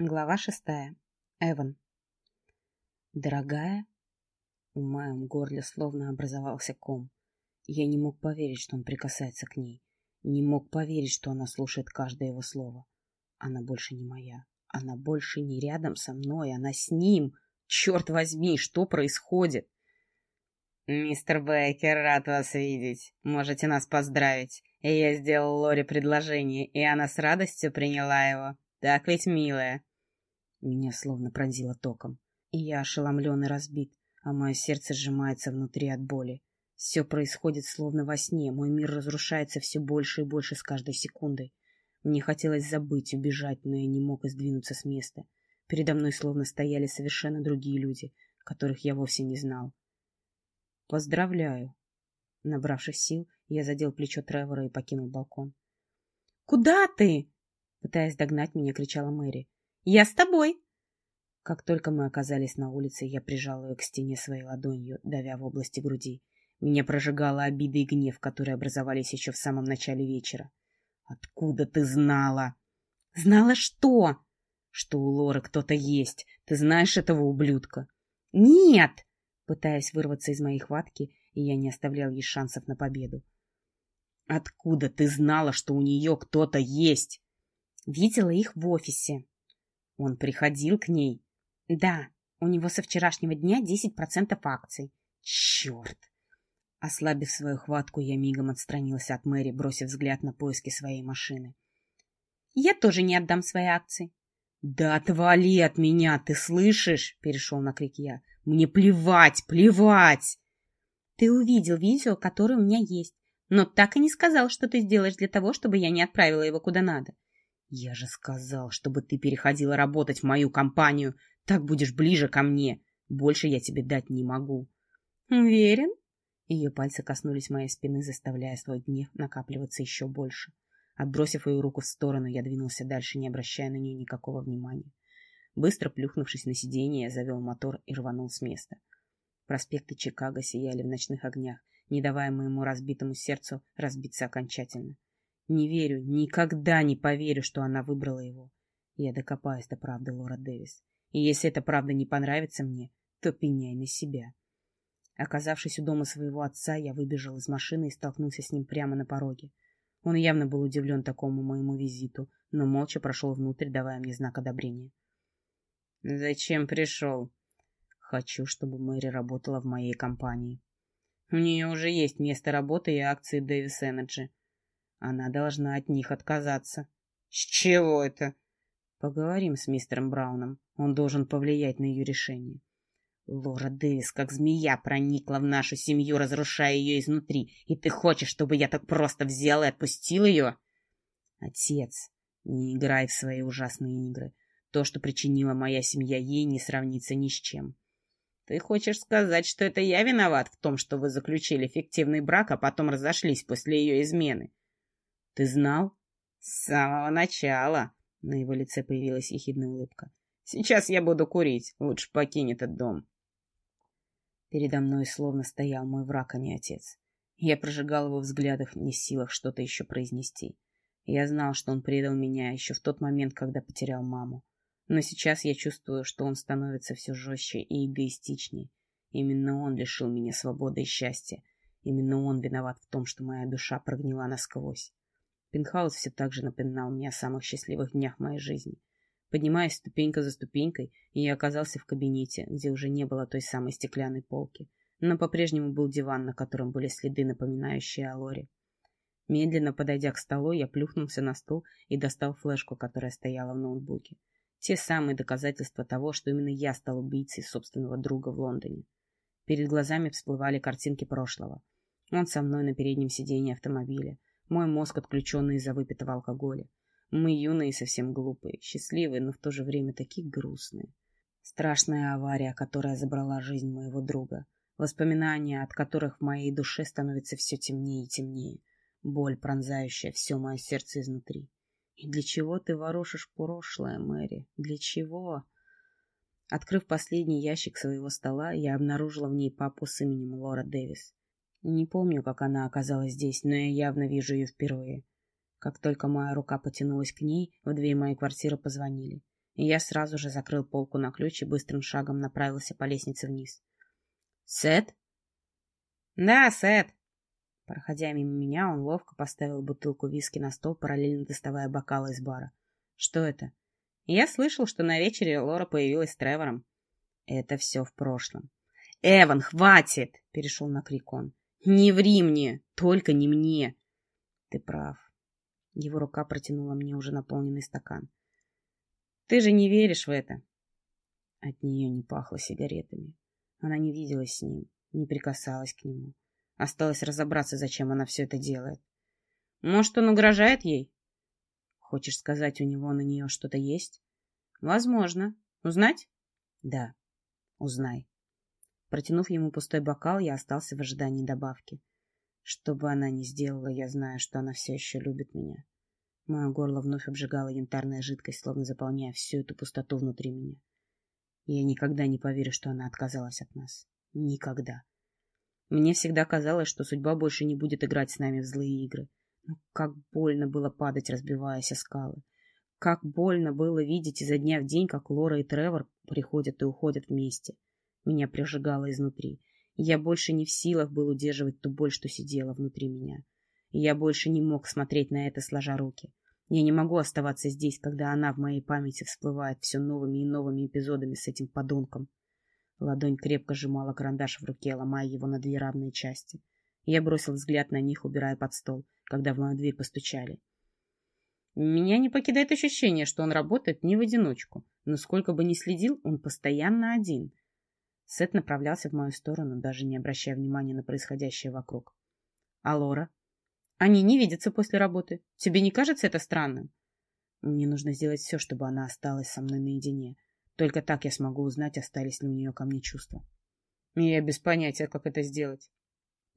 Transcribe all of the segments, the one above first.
Глава шестая. Эван. Дорогая? В моем горле словно образовался ком. Я не мог поверить, что он прикасается к ней. Не мог поверить, что она слушает каждое его слово. Она больше не моя. Она больше не рядом со мной. Она с ним. Черт возьми, что происходит? Мистер Бейкер, рад вас видеть. Можете нас поздравить. Я сделал Лоре предложение, и она с радостью приняла его. Так ведь, милая? Меня словно пронзило током. И я ошеломлен и разбит, а мое сердце сжимается внутри от боли. Все происходит словно во сне, мой мир разрушается все больше и больше с каждой секундой. Мне хотелось забыть, убежать, но я не мог сдвинуться с места. Передо мной словно стояли совершенно другие люди, которых я вовсе не знал. «Поздравляю!» Набравшись сил, я задел плечо Тревора и покинул балкон. «Куда ты?» Пытаясь догнать меня, кричала Мэри. Я с тобой. Как только мы оказались на улице, я прижал ее к стене своей ладонью, давя в области груди. Меня прожигала обида и гнев, которые образовались еще в самом начале вечера. «Откуда ты знала?» «Знала что?» «Что у Лоры кто-то есть. Ты знаешь этого ублюдка?» «Нет!» Пытаясь вырваться из моей хватки, я не оставлял ей шансов на победу. «Откуда ты знала, что у нее кто-то есть?» «Видела их в офисе», он приходил к ней? Да, у него со вчерашнего дня 10% акций. Черт! Ослабив свою хватку, я мигом отстранился от Мэри, бросив взгляд на поиски своей машины. Я тоже не отдам свои акции. Да отвали от меня, ты слышишь? Перешел на крик я. Мне плевать, плевать! Ты увидел видео, которое у меня есть, но так и не сказал, что ты сделаешь для того, чтобы я не отправила его куда надо. Я же сказал, чтобы ты переходила работать в мою компанию. Так будешь ближе ко мне. Больше я тебе дать не могу. Уверен? Ее пальцы коснулись моей спины, заставляя свой гнев накапливаться еще больше. Отбросив ее руку в сторону, я двинулся дальше, не обращая на нее никакого внимания. Быстро плюхнувшись на сиденье, я завел мотор и рванул с места. Проспекты Чикаго сияли в ночных огнях, не давая моему разбитому сердцу разбиться окончательно. Не верю, никогда не поверю, что она выбрала его. Я докопаюсь до правды Лора Дэвис. И если эта правда не понравится мне, то пеняй на себя. Оказавшись у дома своего отца, я выбежал из машины и столкнулся с ним прямо на пороге. Он явно был удивлен такому моему визиту, но молча прошел внутрь, давая мне знак одобрения. — Зачем пришел? — Хочу, чтобы Мэри работала в моей компании. — У нее уже есть место работы и акции Davis Energy. Она должна от них отказаться. С чего это? Поговорим с мистером Брауном. Он должен повлиять на ее решение. Лора Дэвис, как змея, проникла в нашу семью, разрушая ее изнутри. И ты хочешь, чтобы я так просто взял и отпустил ее? Отец, не играй в свои ужасные игры. То, что причинила моя семья ей, не сравнится ни с чем. Ты хочешь сказать, что это я виноват в том, что вы заключили фиктивный брак, а потом разошлись после ее измены? Ты знал? С самого начала. На его лице появилась ехидная улыбка. Сейчас я буду курить. Лучше покинь этот дом. Передо мной словно стоял мой враг, а не отец. Я прожигал его взглядах, не в силах что-то еще произнести. Я знал, что он предал меня еще в тот момент, когда потерял маму. Но сейчас я чувствую, что он становится все жестче и эгоистичнее. Именно он лишил меня свободы и счастья. Именно он виноват в том, что моя душа прогнила насквозь. Пентхаус все так же напоминал мне о самых счастливых днях моей жизни. Поднимаясь ступенька за ступенькой, я оказался в кабинете, где уже не было той самой стеклянной полки, но по-прежнему был диван, на котором были следы, напоминающие о Лоре. Медленно подойдя к столу, я плюхнулся на стул и достал флешку, которая стояла в ноутбуке. Те самые доказательства того, что именно я стал убийцей собственного друга в Лондоне. Перед глазами всплывали картинки прошлого. Он со мной на переднем сиденье автомобиля. Мой мозг отключенный из-за выпитого алкоголя. Мы юные и совсем глупые, счастливые, но в то же время такие грустные. Страшная авария, которая забрала жизнь моего друга. Воспоминания, от которых в моей душе становится все темнее и темнее. Боль, пронзающая все мое сердце изнутри. И для чего ты ворошишь прошлое, Мэри? Для чего? Открыв последний ящик своего стола, я обнаружила в ней папу с именем Лора Дэвис. Не помню, как она оказалась здесь, но я явно вижу ее впервые. Как только моя рука потянулась к ней, в дверь моей квартиры позвонили. я сразу же закрыл полку на ключ и быстрым шагом направился по лестнице вниз. «Сет?» «Да, Сет!» Проходя мимо меня, он ловко поставил бутылку виски на стол, параллельно доставая бокалы из бара. «Что это?» «Я слышал, что на вечере Лора появилась с Тревором». «Это все в прошлом». «Эван, хватит!» — перешел на крик он. «Не ври мне! Только не мне!» «Ты прав». Его рука протянула мне уже наполненный стакан. «Ты же не веришь в это?» От нее не пахло сигаретами. Она не виделась с ним, не прикасалась к нему. Осталось разобраться, зачем она все это делает. Может, он угрожает ей? Хочешь сказать, у него на нее что-то есть? Возможно. Узнать? Да, узнай. Протянув ему пустой бокал, я остался в ожидании добавки. Что бы она ни сделала, я знаю, что она все еще любит меня. Мое горло вновь обжигала янтарная жидкость, словно заполняя всю эту пустоту внутри меня. Я никогда не поверю, что она отказалась от нас. Никогда. Мне всегда казалось, что судьба больше не будет играть с нами в злые игры. Но как больно было падать, разбиваясь о скалы. Как больно было видеть изо дня в день, как Лора и Тревор приходят и уходят вместе. Меня прижигало изнутри. Я больше не в силах был удерживать ту боль, что сидела внутри меня. Я больше не мог смотреть на это, сложа руки. Я не могу оставаться здесь, когда она в моей памяти всплывает все новыми и новыми эпизодами с этим подонком. Ладонь крепко сжимала карандаш в руке, ломая его на две равные части. Я бросил взгляд на них, убирая под стол, когда в мою дверь постучали. Меня не покидает ощущение, что он работает не в одиночку, но сколько бы ни следил, он постоянно один. Сет направлялся в мою сторону, даже не обращая внимания на происходящее вокруг. А Лора? Они не видятся после работы. Тебе не кажется это странным? Мне нужно сделать все, чтобы она осталась со мной наедине. Только так я смогу узнать, остались ли у нее ко мне чувства. Я без понятия, как это сделать.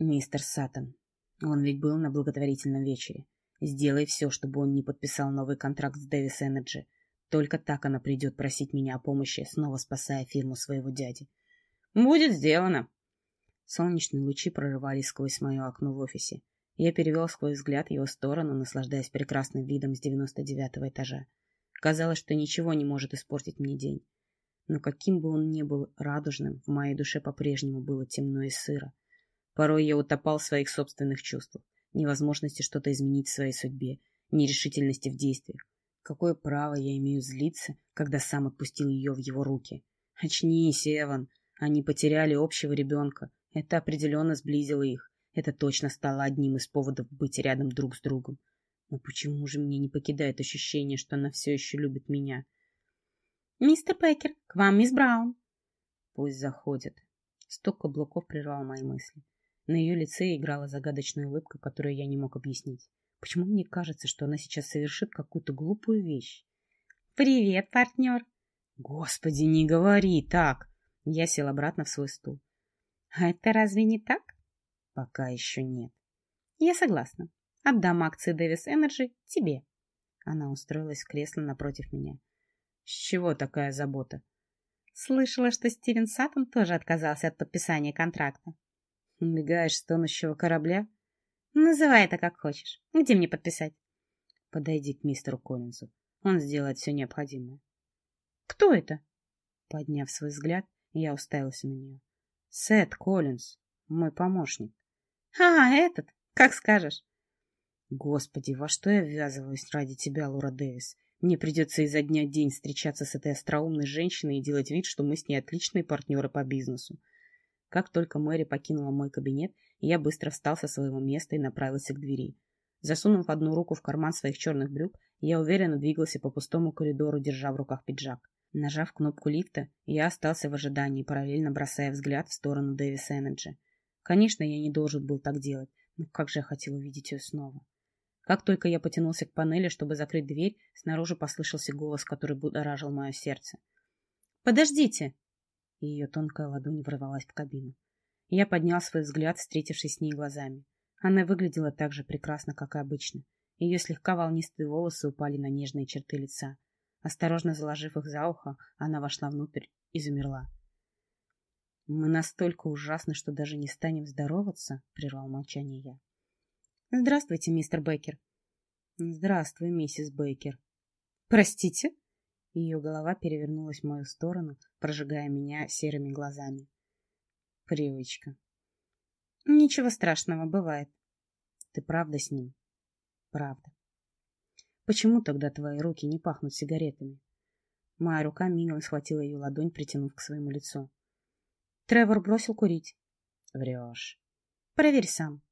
Мистер Саттон, он ведь был на благотворительном вечере. Сделай все, чтобы он не подписал новый контракт с Davis Energy. Только так она придет просить меня о помощи, снова спасая фирму своего дяди. Будет сделано. Солнечные лучи прорывались сквозь мое окно в офисе. Я перевел свой взгляд в его сторону, наслаждаясь прекрасным видом с девяносто девятого этажа. Казалось, что ничего не может испортить мне день. Но каким бы он ни был радужным, в моей душе по-прежнему было темно и сыро. Порой я утопал в своих собственных чувствах, невозможности что-то изменить в своей судьбе, нерешительности в действиях. Какое право я имею злиться, когда сам отпустил ее в его руки? Очнись, Эван. Они потеряли общего ребенка. Это определенно сблизило их. Это точно стало одним из поводов быть рядом друг с другом. Но почему же мне не покидает ощущение, что она все еще любит меня? «Мистер Пекер, к вам мисс Браун». Пусть заходит. Стук каблуков прервал мои мысли. На ее лице играла загадочная улыбка, которую я не мог объяснить. Почему мне кажется, что она сейчас совершит какую-то глупую вещь? «Привет, партнер!» «Господи, не говори так!» Я сел обратно в свой стул. «А это разве не так?» «Пока еще нет». «Я согласна. Отдам акции Davis Energy тебе. Она устроилась в кресло напротив меня. С чего такая забота? Слышала, что Стивен Саттон тоже отказался от подписания контракта. Убегаешь с тонущего корабля? Называй это как хочешь. Где мне подписать? Подойди к мистеру Коллинзу. Он сделает все необходимое. Кто это? Подняв свой взгляд, я уставился на нее. Сет Коллинз, мой помощник. А, этот, как скажешь. Господи, во что я ввязываюсь ради тебя, Лора Дэвис? Мне придется изо дня в день встречаться с этой остроумной женщиной и делать вид, что мы с ней отличные партнеры по бизнесу. Как только Мэри покинула мой кабинет, я быстро встал со своего места и направился к двери. Засунув одну руку в карман своих черных брюк, я уверенно двигался по пустому коридору, держа в руках пиджак. Нажав кнопку лифта, я остался в ожидании, параллельно бросая взгляд в сторону Davis Energy. Конечно, я не должен был так делать, но как же я хотел увидеть ее снова. Как только я потянулся к панели, чтобы закрыть дверь, снаружи послышался голос, который будоражил мое сердце. «Подождите!» Ее тонкая ладонь ворвалась в кабину. Я поднял свой взгляд, встретившись с ней глазами. Она выглядела так же прекрасно, как и обычно. Ее слегка волнистые волосы упали на нежные черты лица. Осторожно заложив их за ухо, она вошла внутрь и замерла. «Мы настолько ужасны, что даже не станем здороваться», — прервал молчание я. Здравствуйте, мистер Бейкер. Здравствуй, миссис Бейкер. Простите? Ее голова перевернулась в мою сторону, прожигая меня серыми глазами. Привычка. Ничего страшного, бывает. Ты правда с ним? Правда. Почему тогда твои руки не пахнут сигаретами? Моя рука мигом схватила ее ладонь, притянув к своему лицу. Тревор бросил курить. Врешь. Проверь сам.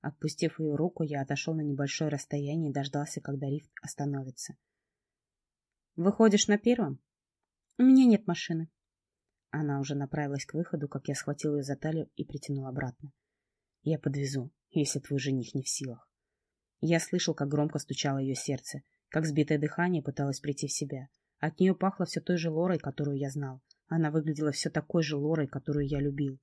Отпустив ее руку, я отошел на небольшое расстояние и дождался, когда лифт остановится. Выходишь на первом? У меня нет машины. Она уже направилась к выходу, как я схватил ее за талию и притянул обратно. Я подвезу, если твой жених не в силах. Я слышал, как громко стучало ее сердце, как сбитое дыхание пыталось прийти в себя. От нее пахло все той же Лорой, которую я знал. Она выглядела все такой же Лорой, которую я любил.